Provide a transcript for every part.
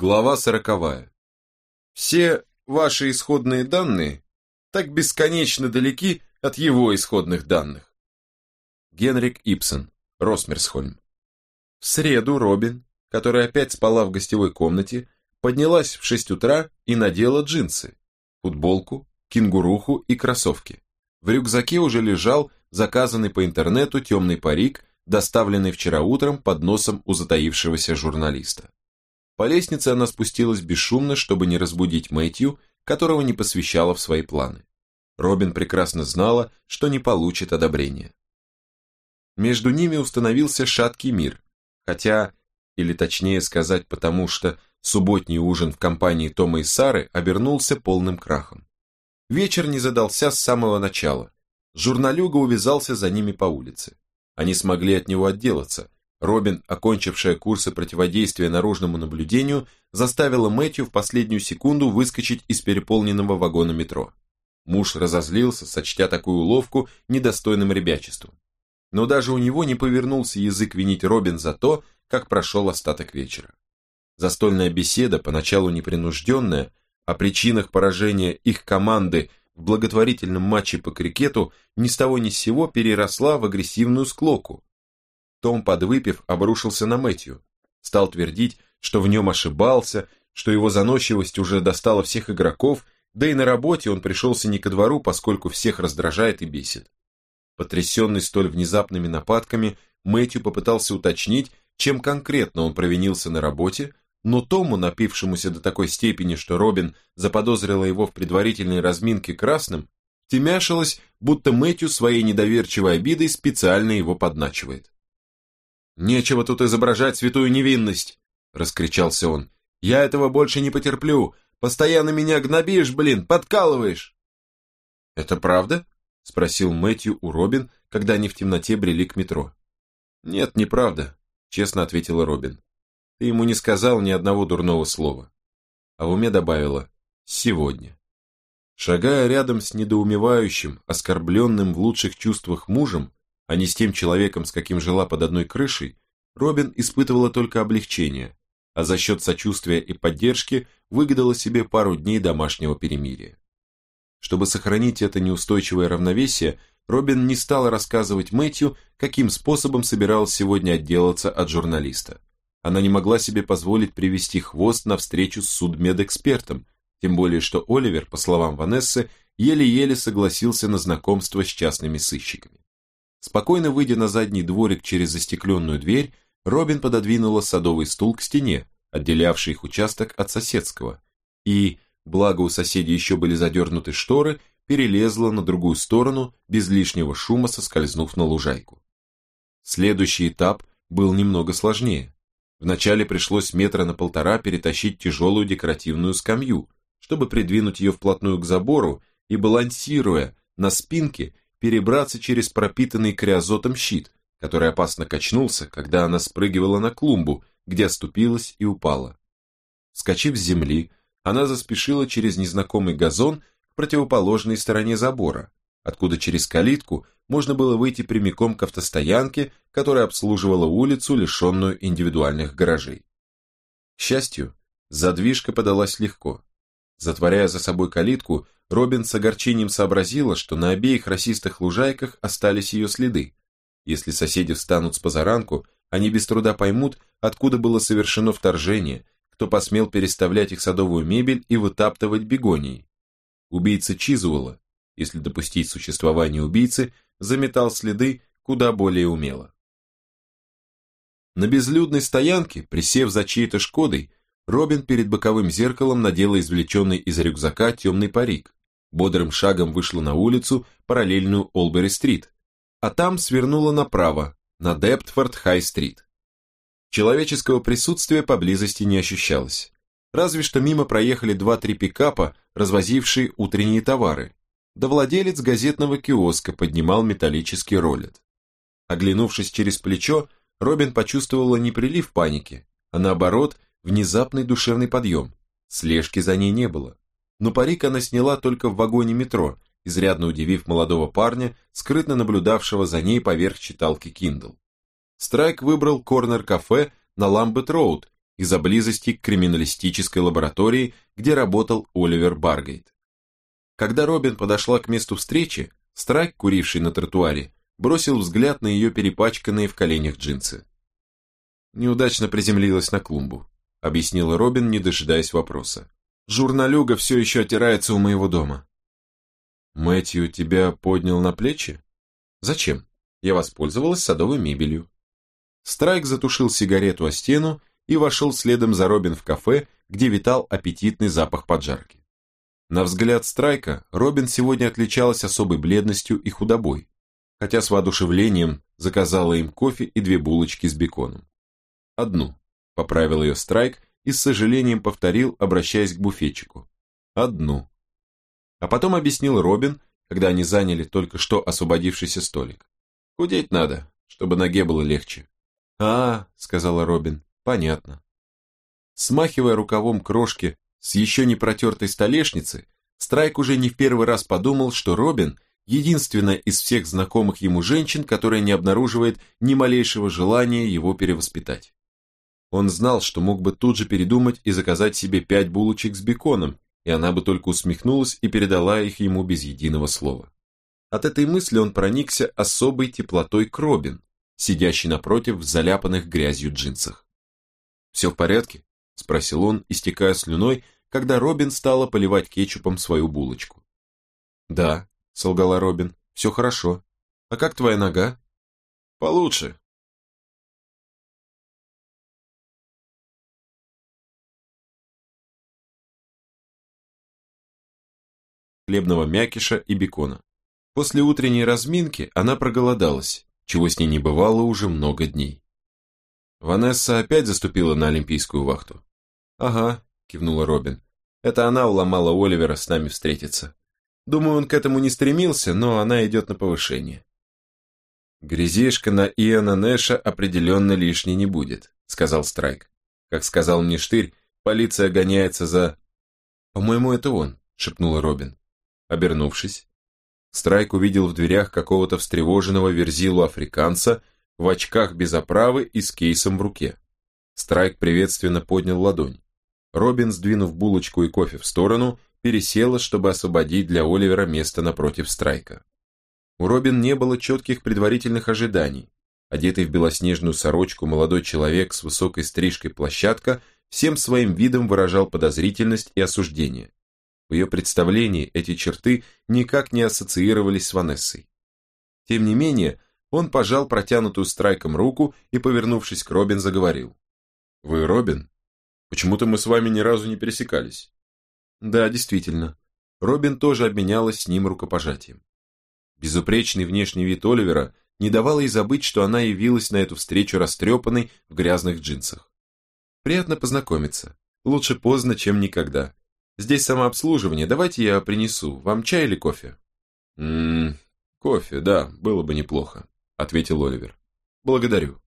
Глава сороковая. Все ваши исходные данные так бесконечно далеки от его исходных данных. Генрик Ипсон, Росмерсхольм. В среду Робин, которая опять спала в гостевой комнате, поднялась в 6 утра и надела джинсы, футболку, кенгуруху и кроссовки. В рюкзаке уже лежал заказанный по интернету темный парик, доставленный вчера утром под носом у затаившегося журналиста. По лестнице она спустилась бесшумно, чтобы не разбудить Мэтью, которого не посвящала в свои планы. Робин прекрасно знала, что не получит одобрения. Между ними установился шаткий мир, хотя, или точнее сказать потому, что субботний ужин в компании Тома и Сары обернулся полным крахом. Вечер не задался с самого начала. Журналюга увязался за ними по улице. Они смогли от него отделаться, Робин, окончившая курсы противодействия наружному наблюдению, заставила Мэтью в последнюю секунду выскочить из переполненного вагона метро. Муж разозлился, сочтя такую уловку недостойным ребячеством. Но даже у него не повернулся язык винить Робин за то, как прошел остаток вечера. Застольная беседа, поначалу непринужденная, о причинах поражения их команды в благотворительном матче по крикету ни с того ни с сего переросла в агрессивную склоку, том, подвыпив, обрушился на Мэтью. Стал твердить, что в нем ошибался, что его заносчивость уже достала всех игроков, да и на работе он пришелся не ко двору, поскольку всех раздражает и бесит. Потрясенный столь внезапными нападками, Мэтью попытался уточнить, чем конкретно он провинился на работе, но Тому, напившемуся до такой степени, что Робин заподозрила его в предварительной разминке красным, темяшилось, будто Мэтью своей недоверчивой обидой специально его подначивает. «Нечего тут изображать святую невинность!» – раскричался он. «Я этого больше не потерплю! Постоянно меня гнобишь, блин, подкалываешь!» «Это правда?» – спросил Мэтью у Робин, когда они в темноте брели к метро. «Нет, неправда», – честно ответила Робин. «Ты ему не сказал ни одного дурного слова». А в уме добавила «сегодня». Шагая рядом с недоумевающим, оскорбленным в лучших чувствах мужем, а не с тем человеком, с каким жила под одной крышей, Робин испытывала только облегчение, а за счет сочувствия и поддержки выгадала себе пару дней домашнего перемирия. Чтобы сохранить это неустойчивое равновесие, Робин не стала рассказывать Мэтью, каким способом собиралась сегодня отделаться от журналиста. Она не могла себе позволить привести хвост на встречу с судмедэкспертом, тем более что Оливер, по словам Ванессы, еле-еле согласился на знакомство с частными сыщиками. Спокойно выйдя на задний дворик через застекленную дверь, Робин пододвинула садовый стул к стене, отделявший их участок от соседского, и, благо у соседей еще были задернуты шторы, перелезла на другую сторону, без лишнего шума соскользнув на лужайку. Следующий этап был немного сложнее. Вначале пришлось метра на полтора перетащить тяжелую декоративную скамью, чтобы придвинуть ее вплотную к забору и, балансируя на спинке, перебраться через пропитанный криозотом щит, который опасно качнулся, когда она спрыгивала на клумбу, где оступилась и упала. Скочив с земли, она заспешила через незнакомый газон к противоположной стороне забора, откуда через калитку можно было выйти прямиком к автостоянке, которая обслуживала улицу, лишенную индивидуальных гаражей. К счастью, задвижка подалась легко. Затворяя за собой калитку, Робин с огорчением сообразила, что на обеих расистых лужайках остались ее следы. Если соседи встанут с позаранку, они без труда поймут, откуда было совершено вторжение, кто посмел переставлять их садовую мебель и вытаптывать бегонии. Убийца Чизуэлла, если допустить существование убийцы, заметал следы куда более умело. На безлюдной стоянке, присев за чьей-то Шкодой, Робин перед боковым зеркалом надела извлеченный из рюкзака темный парик, бодрым шагом вышла на улицу, параллельную Олбери-стрит, а там свернула направо, на Дептфорд-Хай-стрит. Человеческого присутствия поблизости не ощущалось. Разве что мимо проехали два-три пикапа, развозившие утренние товары, да владелец газетного киоска поднимал металлический ролет. Оглянувшись через плечо, Робин почувствовала не прилив паники, а наоборот, внезапный душевный подъем. Слежки за ней не было но парик она сняла только в вагоне метро, изрядно удивив молодого парня, скрытно наблюдавшего за ней поверх читалки Kindle. Страйк выбрал корнер-кафе на Ламбет-Роуд из-за близости к криминалистической лаборатории, где работал Оливер Баргейт. Когда Робин подошла к месту встречи, Страйк, куривший на тротуаре, бросил взгляд на ее перепачканные в коленях джинсы. Неудачно приземлилась на клумбу, объяснила Робин, не дожидаясь вопроса. Журналюга все еще отирается у моего дома. Мэтью тебя поднял на плечи? Зачем? Я воспользовалась садовой мебелью. Страйк затушил сигарету о стену и вошел следом за Робин в кафе, где витал аппетитный запах поджарки. На взгляд Страйка, Робин сегодня отличалась особой бледностью и худобой, хотя с воодушевлением заказала им кофе и две булочки с беконом. Одну, поправил ее Страйк и с сожалением повторил, обращаясь к буфетчику. Одну. А потом объяснил Робин, когда они заняли только что освободившийся столик. Худеть надо, чтобы ноге было легче. «А, — сказала Робин, — понятно». Смахивая рукавом крошки с еще не протертой столешницы, Страйк уже не в первый раз подумал, что Робин – единственная из всех знакомых ему женщин, которая не обнаруживает ни малейшего желания его перевоспитать. Он знал, что мог бы тут же передумать и заказать себе пять булочек с беконом, и она бы только усмехнулась и передала их ему без единого слова. От этой мысли он проникся особой теплотой к Робин, сидящий напротив в заляпанных грязью джинсах. «Все в порядке?» – спросил он, истекая слюной, когда Робин стала поливать кетчупом свою булочку. «Да», – солгала Робин, – «все хорошо. А как твоя нога?» «Получше». Хлебного мякиша и бекона. После утренней разминки она проголодалась чего с ней не бывало уже много дней. Ванесса опять заступила на олимпийскую вахту. «Ага», – кивнула Робин. «Это она уломала Оливера с нами встретиться. Думаю, он к этому не стремился, но она идет на повышение». «Грязишка на Иона Нэша определенно лишней не будет», – сказал Страйк. «Как сказал мне Штырь, полиция гоняется за...» «По-моему, это он», – шепнула Робин. Обернувшись, Страйк увидел в дверях какого-то встревоженного верзилу-африканца в очках без оправы и с кейсом в руке. Страйк приветственно поднял ладонь. Робин, сдвинув булочку и кофе в сторону, пересела, чтобы освободить для Оливера место напротив Страйка. У Робин не было четких предварительных ожиданий. Одетый в белоснежную сорочку молодой человек с высокой стрижкой площадка всем своим видом выражал подозрительность и осуждение. В ее представлении эти черты никак не ассоциировались с Ванессой. Тем не менее, он пожал протянутую страйком руку и, повернувшись к Робин, заговорил. «Вы Робин? Почему-то мы с вами ни разу не пересекались». «Да, действительно». Робин тоже обменялась с ним рукопожатием. Безупречный внешний вид Оливера не давал ей забыть, что она явилась на эту встречу растрепанной в грязных джинсах. «Приятно познакомиться. Лучше поздно, чем никогда. Здесь самообслуживание, давайте я принесу. Вам чай или кофе? Ммм, кофе, да, было бы неплохо, ответил Оливер. Благодарю.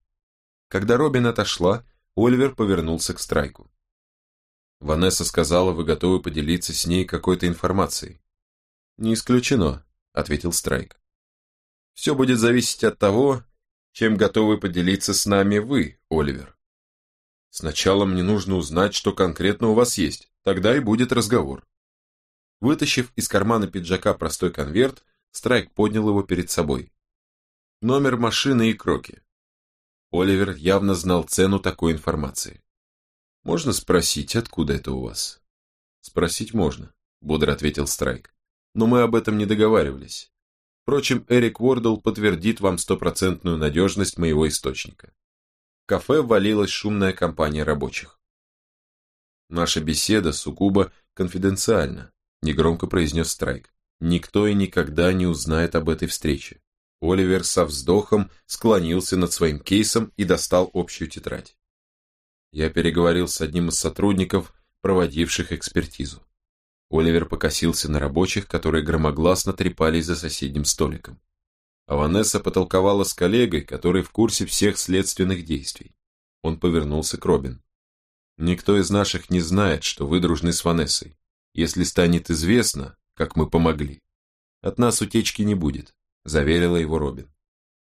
Когда Робин отошла, Оливер повернулся к Страйку. Ванесса сказала, вы готовы поделиться с ней какой-то информацией. Не исключено, ответил Страйк. Все будет зависеть от того, чем готовы поделиться с нами вы, Оливер. Сначала мне нужно узнать, что конкретно у вас есть. Тогда и будет разговор. Вытащив из кармана пиджака простой конверт, Страйк поднял его перед собой. Номер машины и кроки. Оливер явно знал цену такой информации. «Можно спросить, откуда это у вас?» «Спросить можно», — бодро ответил Страйк. «Но мы об этом не договаривались. Впрочем, Эрик Уордл подтвердит вам стопроцентную надежность моего источника». В кафе ввалилась шумная компания рабочих. Наша беседа сугубо конфиденциальна, негромко произнес Страйк. Никто и никогда не узнает об этой встрече. Оливер со вздохом склонился над своим кейсом и достал общую тетрадь. Я переговорил с одним из сотрудников, проводивших экспертизу. Оливер покосился на рабочих, которые громогласно трепались за соседним столиком. А Ванесса потолковала с коллегой, который в курсе всех следственных действий. Он повернулся к Робин. Никто из наших не знает, что вы дружны с Ванессой. Если станет известно, как мы помогли, от нас утечки не будет, заверила его Робин.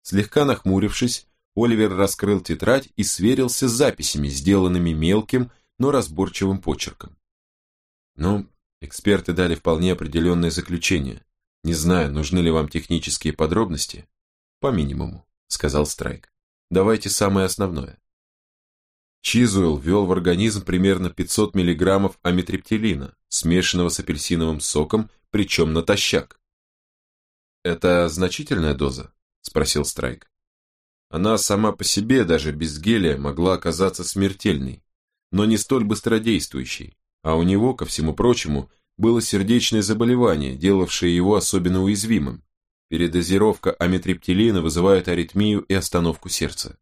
Слегка нахмурившись, Оливер раскрыл тетрадь и сверился с записями, сделанными мелким, но разборчивым почерком. Ну, эксперты дали вполне определенное заключение. Не знаю, нужны ли вам технические подробности. По минимуму, сказал Страйк. Давайте самое основное. Чизуэлл ввел в организм примерно 500 мг амитриптилина, смешанного с апельсиновым соком, причем натощак. «Это значительная доза?» – спросил Страйк. Она сама по себе, даже без гелия, могла оказаться смертельной, но не столь быстродействующей, а у него, ко всему прочему, было сердечное заболевание, делавшее его особенно уязвимым. Передозировка амитриптилина вызывает аритмию и остановку сердца.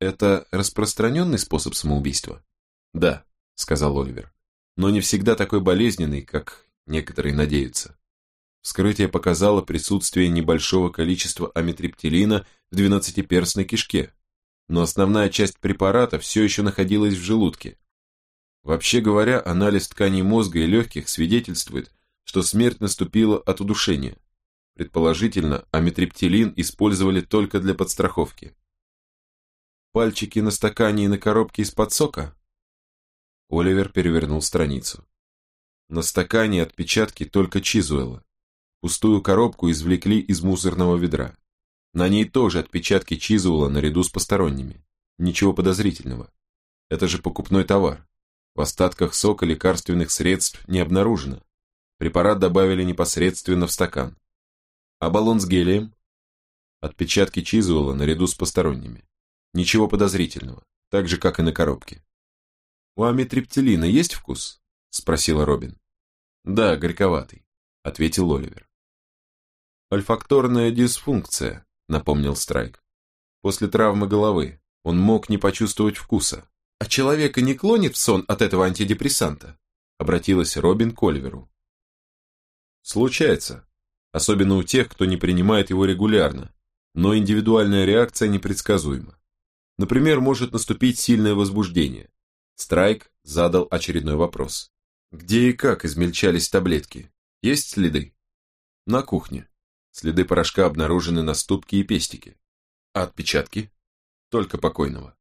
Это распространенный способ самоубийства? Да, сказал Оливер, но не всегда такой болезненный, как некоторые надеются. Вскрытие показало присутствие небольшого количества амитриптилина в двенадцатиперстной кишке, но основная часть препарата все еще находилась в желудке. Вообще говоря, анализ тканей мозга и легких свидетельствует, что смерть наступила от удушения. Предположительно, амитриптилин использовали только для подстраховки. Пальчики на стакане и на коробке из-под сока? Оливер перевернул страницу. На стакане отпечатки только Чизуэлла. Пустую коробку извлекли из мусорного ведра. На ней тоже отпечатки Чизуэлла наряду с посторонними. Ничего подозрительного. Это же покупной товар. В остатках сока лекарственных средств не обнаружено. Препарат добавили непосредственно в стакан. А баллон с гелием? Отпечатки Чизуэлла наряду с посторонними. Ничего подозрительного, так же, как и на коробке. «У амитриптилина есть вкус?» – спросила Робин. «Да, горьковатый», – ответил Оливер. «Ольфакторная дисфункция», — напомнил Страйк. «После травмы головы он мог не почувствовать вкуса». «А человека не клонит в сон от этого антидепрессанта?» — обратилась Робин к Оливеру. «Случается, особенно у тех, кто не принимает его регулярно, но индивидуальная реакция непредсказуема. Например, может наступить сильное возбуждение». Страйк задал очередной вопрос. «Где и как измельчались таблетки? Есть следы?» «На кухне», Следы порошка обнаружены на ступке и пестике. А отпечатки? Только покойного.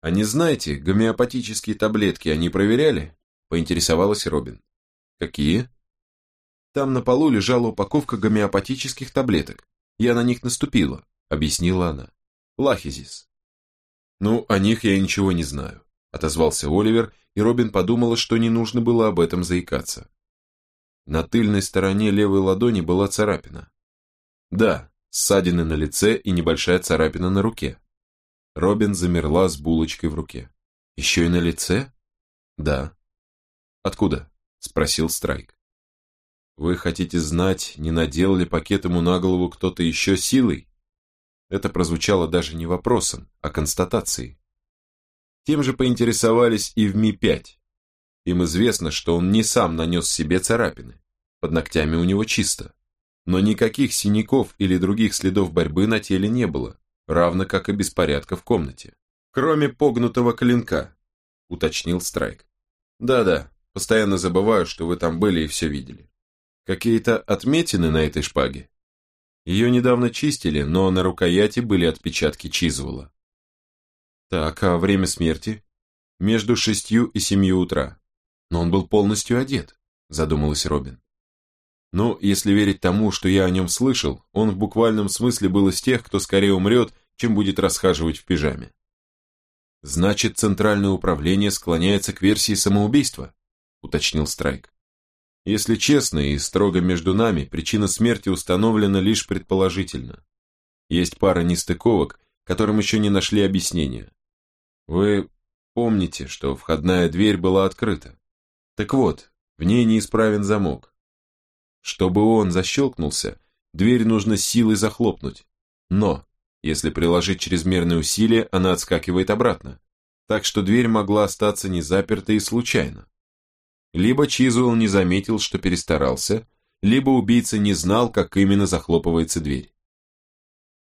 А не знаете, гомеопатические таблетки они проверяли? Поинтересовалась Робин. Какие? Там на полу лежала упаковка гомеопатических таблеток. Я на них наступила, объяснила она. Лахизис. Ну, о них я ничего не знаю, отозвался Оливер, и Робин подумала, что не нужно было об этом заикаться. На тыльной стороне левой ладони была царапина. Да, ссадины на лице и небольшая царапина на руке. Робин замерла с булочкой в руке. Еще и на лице? Да. Откуда? Спросил Страйк. Вы хотите знать, не наделал ли пакет ему на голову кто-то еще силой? Это прозвучало даже не вопросом, а констатацией. Тем же поинтересовались и в Ми-5. Им известно, что он не сам нанес себе царапины. Под ногтями у него чисто но никаких синяков или других следов борьбы на теле не было, равно как и беспорядка в комнате. Кроме погнутого клинка, уточнил Страйк. Да-да, постоянно забываю, что вы там были и все видели. Какие-то отметины на этой шпаге? Ее недавно чистили, но на рукояти были отпечатки Чизвула. Так, а время смерти? Между шестью и семью утра. Но он был полностью одет, задумалась Робин. Но, если верить тому, что я о нем слышал, он в буквальном смысле был из тех, кто скорее умрет, чем будет расхаживать в пижаме. Значит, Центральное управление склоняется к версии самоубийства, уточнил Страйк. Если честно и строго между нами, причина смерти установлена лишь предположительно. Есть пара нестыковок, которым еще не нашли объяснения. Вы помните, что входная дверь была открыта? Так вот, в ней неисправен замок. Чтобы он защелкнулся, дверь нужно силой захлопнуть. Но, если приложить чрезмерные усилия, она отскакивает обратно. Так что дверь могла остаться не запертой случайно. Либо Чизуэлл не заметил, что перестарался, либо убийца не знал, как именно захлопывается дверь.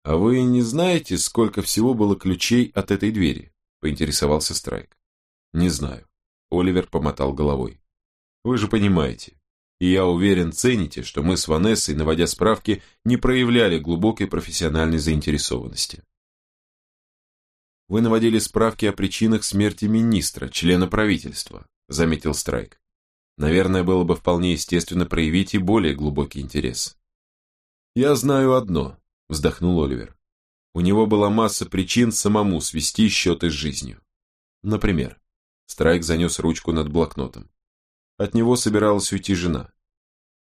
«А вы не знаете, сколько всего было ключей от этой двери?» – поинтересовался Страйк. «Не знаю». Оливер помотал головой. «Вы же понимаете, и я уверен, цените, что мы с Ванессой, наводя справки, не проявляли глубокой профессиональной заинтересованности. Вы наводили справки о причинах смерти министра, члена правительства, заметил Страйк. Наверное, было бы вполне естественно проявить и более глубокий интерес. Я знаю одно, вздохнул Оливер. У него была масса причин самому свести счеты с жизнью. Например, Страйк занес ручку над блокнотом. От него собиралась уйти жена.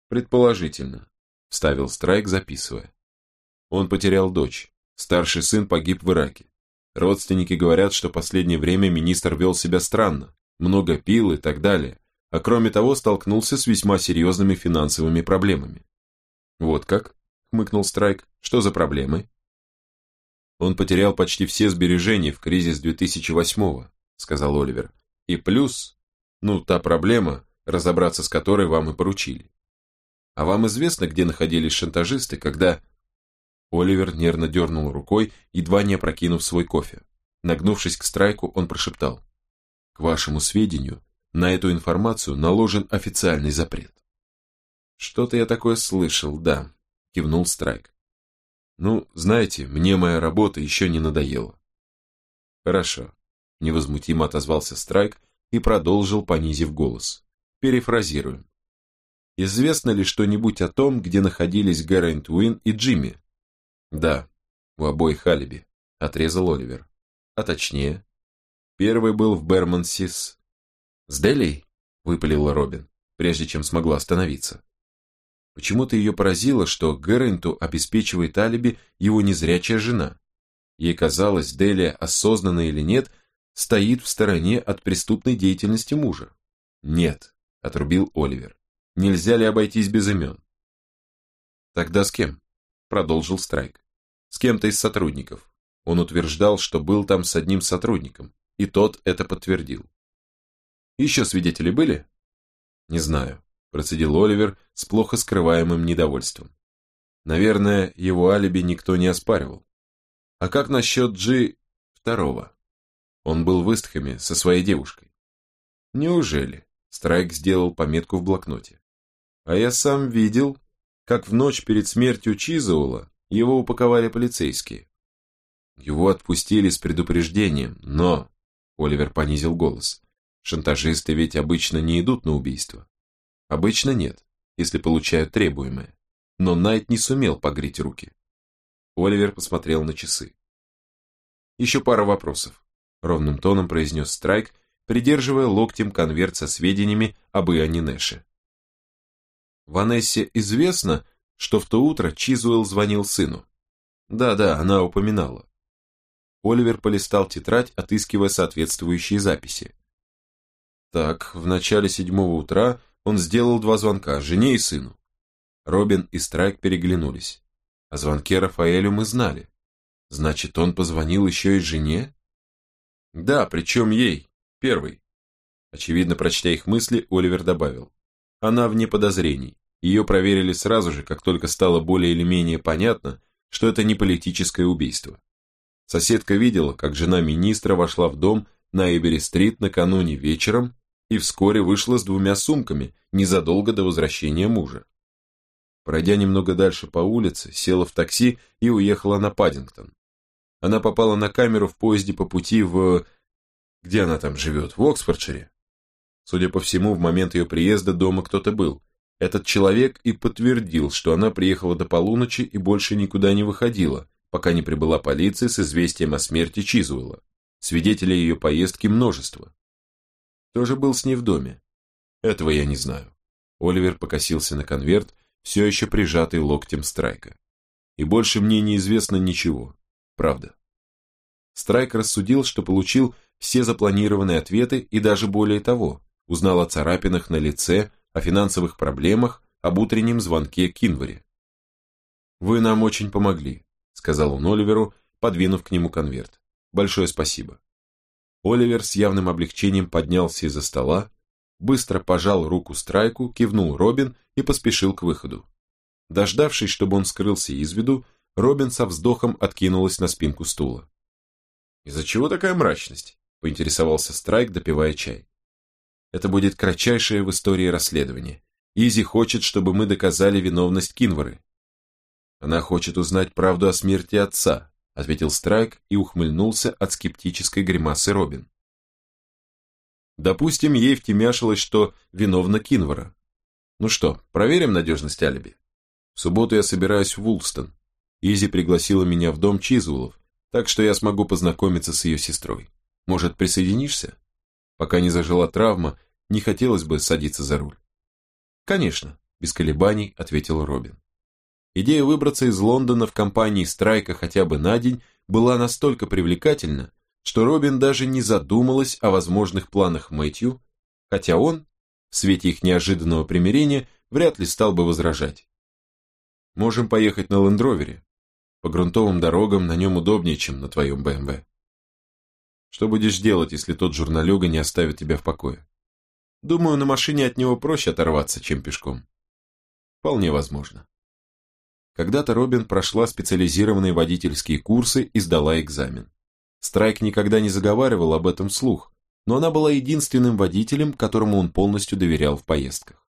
Предположительно, вставил Страйк, записывая. Он потерял дочь. Старший сын погиб в Ираке. Родственники говорят, что последнее время министр вел себя странно, много пил и так далее, а кроме того столкнулся с весьма серьезными финансовыми проблемами. «Вот как?» – хмыкнул Страйк. «Что за проблемы?» «Он потерял почти все сбережения в кризис 2008-го», – сказал Оливер. «И плюс, ну, та проблема, разобраться с которой вам и поручили. А вам известно, где находились шантажисты, когда Оливер нервно дернул рукой, едва не опрокинув свой кофе. Нагнувшись к Страйку, он прошептал. «К вашему сведению, на эту информацию наложен официальный запрет». «Что-то я такое слышал, да», — кивнул Страйк. «Ну, знаете, мне моя работа еще не надоела». «Хорошо», — невозмутимо отозвался Страйк и продолжил, понизив голос. «Перефразируем. Известно ли что-нибудь о том, где находились Гэррент Уин и Джимми, да, у обоих алиби, отрезал Оливер. А точнее, первый был в Бермансис. С Делей? выпалила Робин, прежде чем смогла остановиться. Почему-то ее поразило, что Гэрренту обеспечивает алиби его незрячая жена. Ей казалось, Делия, осознанно или нет, стоит в стороне от преступной деятельности мужа. Нет, отрубил Оливер. Нельзя ли обойтись без имен? Тогда с кем? Продолжил Страйк с кем-то из сотрудников. Он утверждал, что был там с одним сотрудником, и тот это подтвердил. Еще свидетели были? Не знаю, процедил Оливер с плохо скрываемым недовольством. Наверное, его алиби никто не оспаривал. А как насчет Джи второго? Он был в Истхэме со своей девушкой. Неужели? Страйк сделал пометку в блокноте. А я сам видел, как в ночь перед смертью Чизаула его упаковали полицейские. Его отпустили с предупреждением, но... Оливер понизил голос. Шантажисты ведь обычно не идут на убийство. Обычно нет, если получают требуемое. Но Найт не сумел погреть руки. Оливер посмотрел на часы. Еще пара вопросов. Ровным тоном произнес Страйк, придерживая локтем конверт со сведениями об Иоанне Нэше. Ванессе известно, что в то утро Чизуэлл звонил сыну. Да-да, она упоминала. Оливер полистал тетрадь, отыскивая соответствующие записи. Так, в начале седьмого утра он сделал два звонка, жене и сыну. Робин и Страйк переглянулись. О звонке Рафаэлю мы знали. Значит, он позвонил еще и жене? Да, причем ей, первый. Очевидно, прочтя их мысли, Оливер добавил. Она вне подозрений. Ее проверили сразу же, как только стало более или менее понятно, что это не политическое убийство. Соседка видела, как жена министра вошла в дом на Эбери-стрит накануне вечером и вскоре вышла с двумя сумками, незадолго до возвращения мужа. Пройдя немного дальше по улице, села в такси и уехала на Паддингтон. Она попала на камеру в поезде по пути в... Где она там живет? В Оксфордшире? Судя по всему, в момент ее приезда дома кто-то был, этот человек и подтвердил, что она приехала до полуночи и больше никуда не выходила, пока не прибыла полиция с известием о смерти Чизуэлла. Свидетелей ее поездки множество. Кто же был с ней в доме? Этого я не знаю. Оливер покосился на конверт, все еще прижатый локтем Страйка. И больше мне неизвестно ничего. Правда. Страйк рассудил, что получил все запланированные ответы и даже более того, узнал о царапинах на лице, о финансовых проблемах, об утреннем звонке Кинваре. «Вы нам очень помогли», — сказал он Оливеру, подвинув к нему конверт. «Большое спасибо». Оливер с явным облегчением поднялся из-за стола, быстро пожал руку Страйку, кивнул Робин и поспешил к выходу. Дождавшись, чтобы он скрылся из виду, Робин со вздохом откинулась на спинку стула. «Из-за чего такая мрачность?» – поинтересовался Страйк, допивая чай. Это будет кратчайшее в истории расследование. Изи хочет, чтобы мы доказали виновность Кинвары. Она хочет узнать правду о смерти отца, ответил Страйк и ухмыльнулся от скептической гримасы Робин. Допустим, ей втемяшилось, что виновна Кинвара. Ну что, проверим надежность алиби? В субботу я собираюсь в Вулстон. Изи пригласила меня в дом Чизулов, так что я смогу познакомиться с ее сестрой. Может, присоединишься? Пока не зажила травма, не хотелось бы садиться за руль. Конечно, без колебаний ответил Робин. Идея выбраться из Лондона в компании Страйка хотя бы на день была настолько привлекательна, что Робин даже не задумалась о возможных планах Мэтью, хотя он, в свете их неожиданного примирения, вряд ли стал бы возражать. «Можем поехать на лендровере. По грунтовым дорогам на нем удобнее, чем на твоем БМВ. Что будешь делать, если тот журналюга не оставит тебя в покое? Думаю, на машине от него проще оторваться, чем пешком. Вполне возможно. Когда-то Робин прошла специализированные водительские курсы и сдала экзамен. Страйк никогда не заговаривал об этом вслух, но она была единственным водителем, которому он полностью доверял в поездках.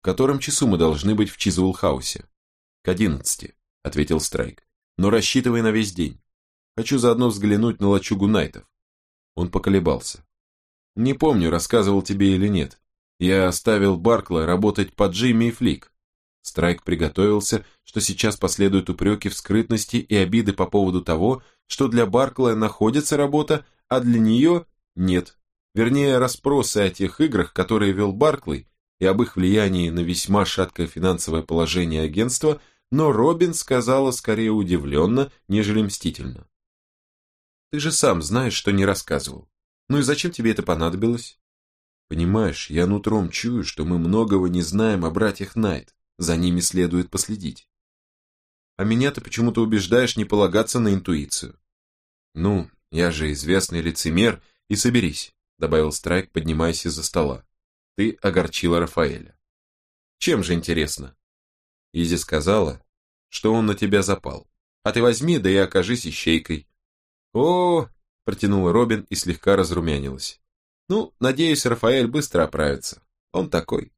«В котором часу мы должны быть в Чизуэлл-хаусе?» «К одиннадцати», — ответил Страйк. «Но рассчитывай на весь день. Хочу заодно взглянуть на лачугу Найтов». Он поколебался. «Не помню, рассказывал тебе или нет. Я оставил Баркла работать под Джимми и Флик. Страйк приготовился, что сейчас последуют упреки в скрытности и обиды по поводу того, что для Барклая находится работа, а для нее нет. Вернее, расспросы о тех играх, которые вел Барклey, и об их влиянии на весьма шаткое финансовое положение агентства, но Робин сказала скорее удивленно, нежели мстительно. «Ты же сам знаешь, что не рассказывал. Ну и зачем тебе это понадобилось?» «Понимаешь, я нутром чую, что мы многого не знаем о братьях Найт. За ними следует последить. А меня ты почему-то убеждаешь не полагаться на интуицию. Ну, я же известный лицемер, и соберись, добавил Страйк, поднимаясь из-за стола. Ты огорчила Рафаэля. Чем же интересно? Изи сказала, что он на тебя запал. А ты возьми, да и окажись ищейкой. О, протянула Робин и слегка разрумянилась. Ну, надеюсь, Рафаэль быстро оправится. Он такой.